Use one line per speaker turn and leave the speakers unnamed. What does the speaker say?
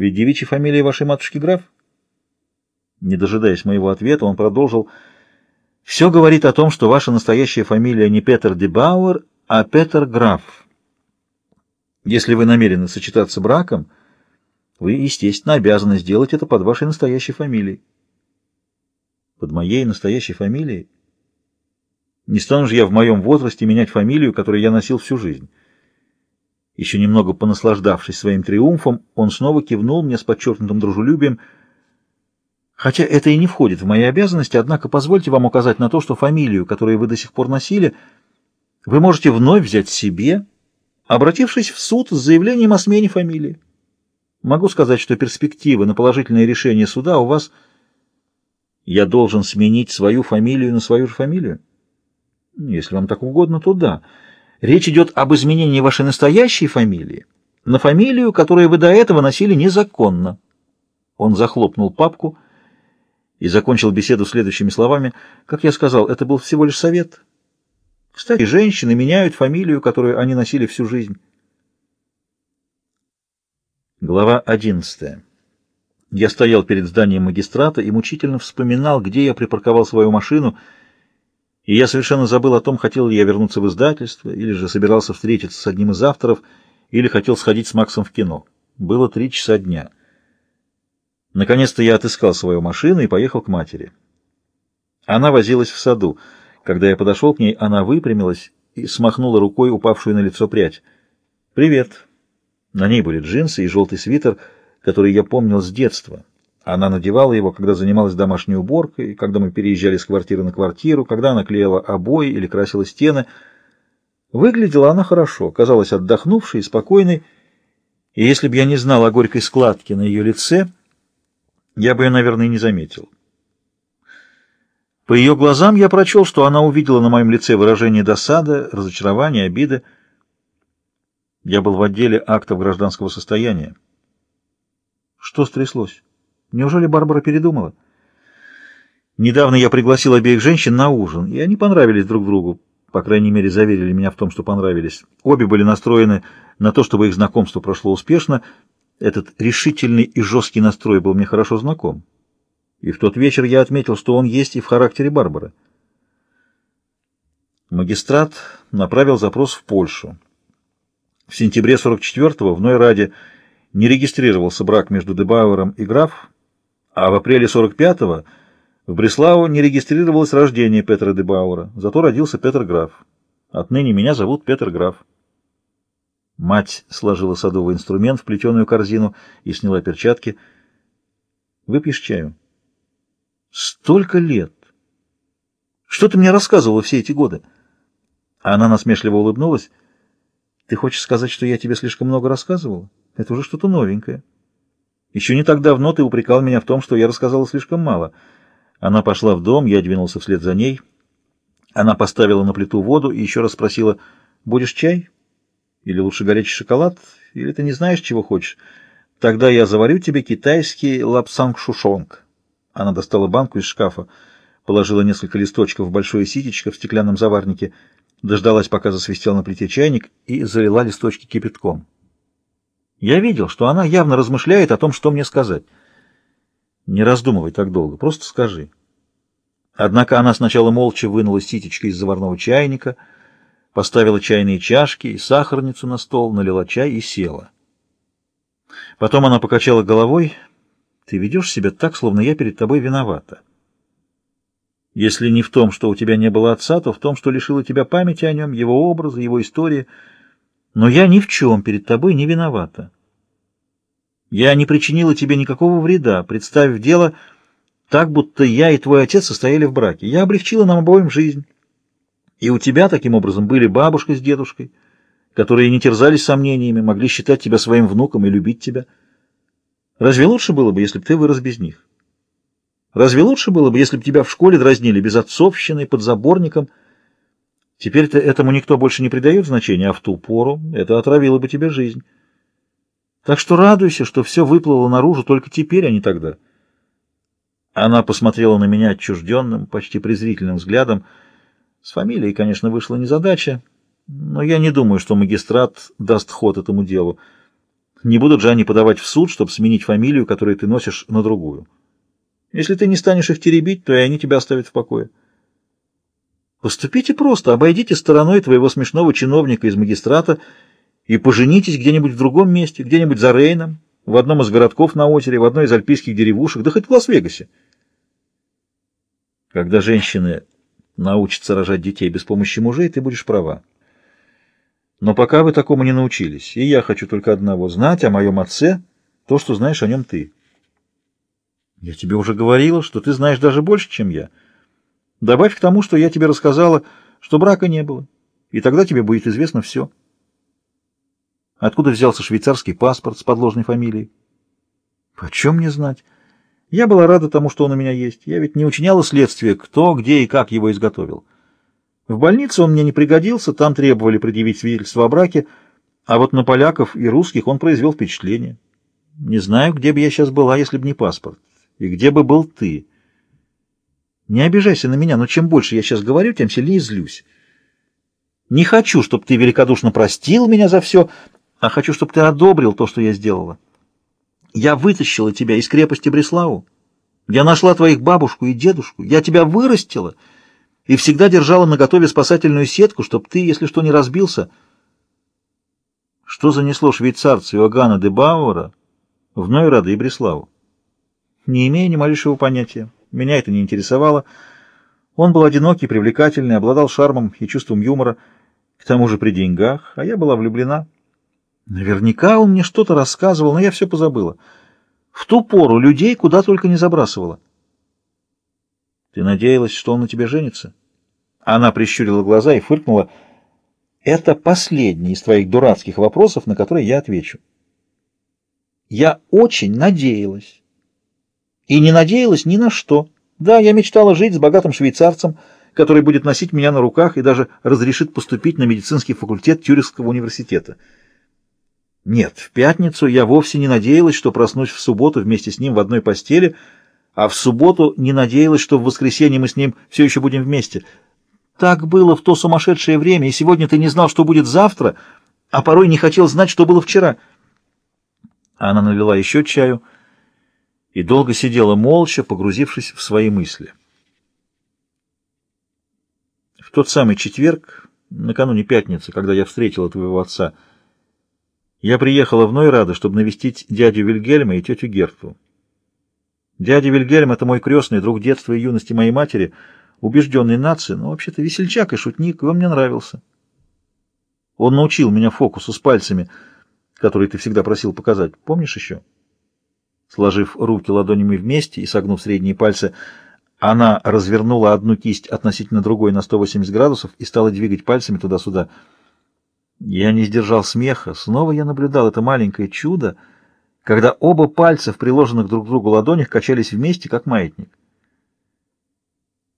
Ведь девичья фамилия вашей матушки граф? Не дожидаясь моего ответа, он продолжил. Все говорит о том, что ваша настоящая фамилия не Петер де Бауэр, а Петер Граф. Если вы намерены сочетаться браком, вы, естественно, обязаны сделать это под вашей настоящей фамилией. Под моей настоящей фамилией? Не стану же я в моем возрасте менять фамилию, которую я носил всю жизнь. Еще немного понаслаждавшись своим триумфом, он снова кивнул мне с подчеркнутым дружелюбием. Хотя это и не входит в мои обязанности, однако позвольте вам указать на то, что фамилию, которую вы до сих пор носили, вы можете вновь взять себе, обратившись в суд с заявлением о смене фамилии. Могу сказать, что перспективы на положительное решение суда у вас... Я должен сменить свою фамилию на свою же фамилию? Если вам так угодно, то да. Речь идет об изменении вашей настоящей фамилии на фамилию, которую вы до этого носили незаконно. Он захлопнул папку и закончил беседу следующими словами. Как я сказал, это был всего лишь совет. Кстати, женщины меняют фамилию, которую они носили всю жизнь. Глава одиннадцатая. Я стоял перед зданием магистрата и мучительно вспоминал, где я припарковал свою машину — и я совершенно забыл о том, хотел ли я вернуться в издательство, или же собирался встретиться с одним из авторов, или хотел сходить с Максом в кино. Было три часа дня. Наконец-то я отыскал свою машину и поехал к матери. Она возилась в саду. Когда я подошел к ней, она выпрямилась и смахнула рукой упавшую на лицо прядь. «Привет». На ней были джинсы и желтый свитер, который я помнил с детства. Она надевала его, когда занималась домашней уборкой, когда мы переезжали с квартиры на квартиру, когда она клеила обои или красила стены. Выглядела она хорошо, казалась отдохнувшей спокойной, и если бы я не знал о горькой складке на ее лице, я бы ее, наверное, не заметил. По ее глазам я прочел, что она увидела на моем лице выражение досады, разочарования, обиды. Я был в отделе актов гражданского состояния. Что стряслось? Неужели Барбара передумала? Недавно я пригласил обеих женщин на ужин, и они понравились друг другу. По крайней мере, заверили меня в том, что понравились. Обе были настроены на то, чтобы их знакомство прошло успешно. Этот решительный и жесткий настрой был мне хорошо знаком. И в тот вечер я отметил, что он есть и в характере Барбары. Магистрат направил запрос в Польшу. В сентябре 44-го в Нойраде не регистрировался брак между Дебауэром и граф, а в апреле 45-го в Бреслау не регистрировалось рождение Петра де Бауэра, зато родился Петр Граф. Отныне меня зовут Петр Граф. Мать сложила садовый инструмент в плетеную корзину и сняла перчатки. «Выпьешь чаю?» «Столько лет! Что ты мне рассказывала все эти годы?» Она насмешливо улыбнулась. «Ты хочешь сказать, что я тебе слишком много рассказывала? Это уже что-то новенькое». Еще не так давно ты упрекал меня в том, что я рассказала слишком мало. Она пошла в дом, я двинулся вслед за ней. Она поставила на плиту воду и еще раз спросила, «Будешь чай? Или лучше горячий шоколад? Или ты не знаешь, чего хочешь? Тогда я заварю тебе китайский лапсанг-шушонг». Она достала банку из шкафа, положила несколько листочков в большое ситечко в стеклянном заварнике, дождалась, пока засвистел на плите чайник, и залила листочки кипятком. Я видел, что она явно размышляет о том, что мне сказать. Не раздумывай так долго, просто скажи. Однако она сначала молча вынула ситечко из заварного чайника, поставила чайные чашки и сахарницу на стол, налила чай и села. Потом она покачала головой. «Ты ведешь себя так, словно я перед тобой виновата. Если не в том, что у тебя не было отца, то в том, что лишила тебя памяти о нем, его образа, его истории». Но я ни в чем перед тобой не виновата. Я не причинила тебе никакого вреда, представив дело так, будто я и твой отец состояли в браке. Я облегчила нам обоим жизнь. И у тебя таким образом были бабушка с дедушкой, которые не терзались сомнениями, могли считать тебя своим внуком и любить тебя. Разве лучше было бы, если бы ты вырос без них? Разве лучше было бы, если бы тебя в школе дразнили без отцовщины, под заборником – Теперь-то этому никто больше не придает значения, а в ту пору это отравило бы тебе жизнь. Так что радуйся, что все выплыло наружу только теперь, а не тогда. Она посмотрела на меня отчужденным, почти презрительным взглядом. С фамилией, конечно, вышла незадача, но я не думаю, что магистрат даст ход этому делу. Не будут же они подавать в суд, чтобы сменить фамилию, которую ты носишь, на другую. Если ты не станешь их теребить, то и они тебя оставят в покое. Поступите просто, обойдите стороной твоего смешного чиновника из магистрата и поженитесь где-нибудь в другом месте, где-нибудь за Рейном, в одном из городков на озере, в одной из альпийских деревушек, да хоть в Лас-Вегасе. Когда женщины научатся рожать детей без помощи мужей, ты будешь права. Но пока вы такому не научились, и я хочу только одного — знать о моем отце то, что знаешь о нем ты. Я тебе уже говорила, что ты знаешь даже больше, чем я. Добавь к тому, что я тебе рассказала, что брака не было, и тогда тебе будет известно все. Откуда взялся швейцарский паспорт с подложной фамилией? Почем мне знать? Я была рада тому, что он у меня есть. Я ведь не учиняла следствие, кто, где и как его изготовил. В больнице он мне не пригодился, там требовали предъявить свидетельство о браке, а вот на поляков и русских он произвел впечатление. Не знаю, где бы я сейчас была, если бы не паспорт. И где бы был ты. Не обижайся на меня, но чем больше я сейчас говорю, тем сильнее злюсь. Не хочу, чтобы ты великодушно простил меня за все, а хочу, чтобы ты одобрил то, что я сделала. Я вытащила тебя из крепости Бреславу. Я нашла твоих бабушку и дедушку. Я тебя вырастила и всегда держала наготове спасательную сетку, чтобы ты, если что, не разбился. Что занесло швейцарца Иоганна де Бауэра в Нойрада и Бреславу? Не имею ни малейшего понятия. Меня это не интересовало. Он был одинокий, привлекательный, обладал шармом и чувством юмора, к тому же при деньгах, а я была влюблена. Наверняка он мне что-то рассказывал, но я все позабыла. В ту пору людей куда только не забрасывала. Ты надеялась, что он на тебе женится? Она прищурила глаза и фыркнула. Это последний из твоих дурацких вопросов, на которые я отвечу. Я очень надеялась. И не надеялась ни на что. Да, я мечтала жить с богатым швейцарцем, который будет носить меня на руках и даже разрешит поступить на медицинский факультет Тюрихского университета. Нет, в пятницу я вовсе не надеялась, что проснусь в субботу вместе с ним в одной постели, а в субботу не надеялась, что в воскресенье мы с ним все еще будем вместе. Так было в то сумасшедшее время, и сегодня ты не знал, что будет завтра, а порой не хотел знать, что было вчера. Она налила еще чаю и долго сидела молча, погрузившись в свои мысли. В тот самый четверг, накануне пятницы, когда я встретила твоего отца, — я приехала в Нойрада, чтобы навестить дядю Вильгельма и тетю Герту. Дядя Вильгельм — это мой крестный, друг детства и юности моей матери, убежденный нации, но вообще-то весельчак и шутник, и он мне нравился. Он научил меня фокусу с пальцами, который ты всегда просил показать. Помнишь еще? Сложив руки ладонями вместе и согнув средние пальцы, она развернула одну кисть относительно другой на 180 градусов и стала двигать пальцами туда-сюда — я не сдержал смеха. Снова я наблюдал это маленькое чудо, когда оба пальца в приложенных друг к другу ладонях качались вместе, как маятник.